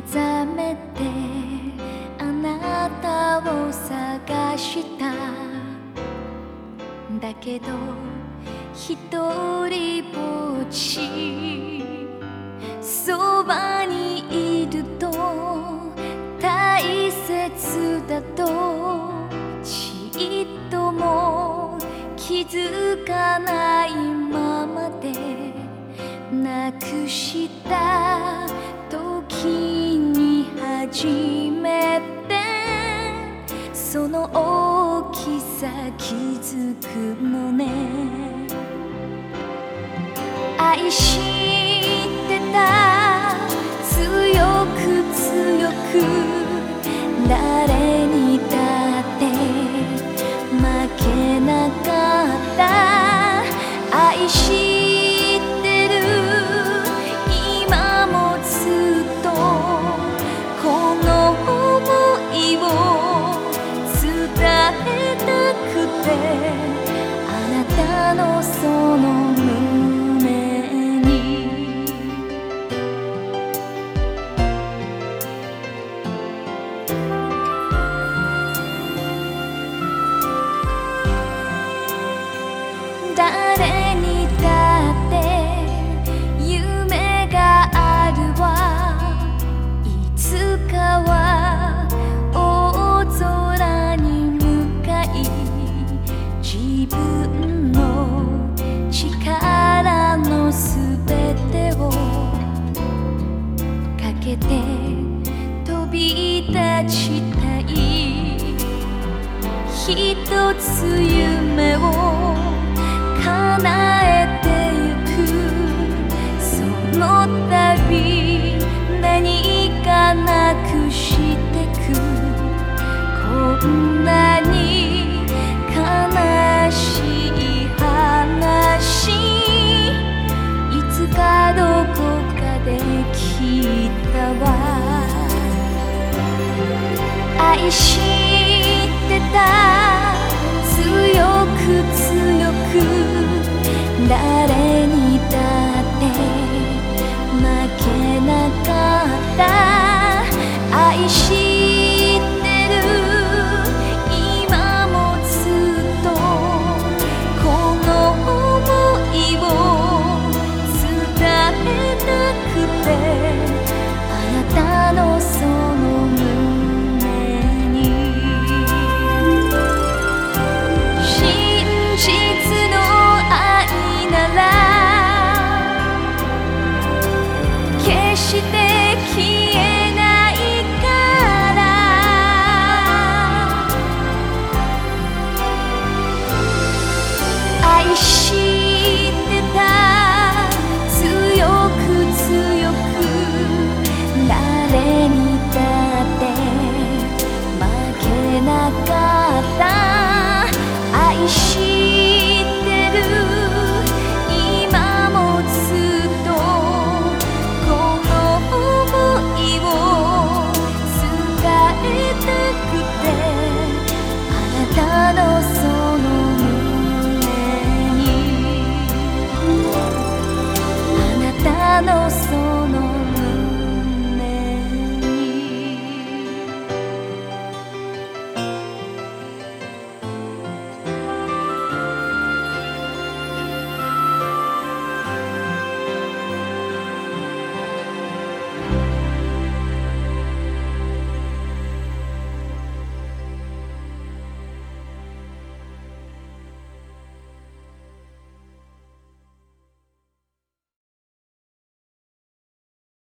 目覚めてあなたを探した。だけど一人ぼっちそばにいると大切だとちっとも気づかないままでなくした時初めてその大きさ気づくのね愛し自分の力のすべてをかけて飛び立ちたい。一つ夢を叶えてゆく。そのあいたわ。愛してた。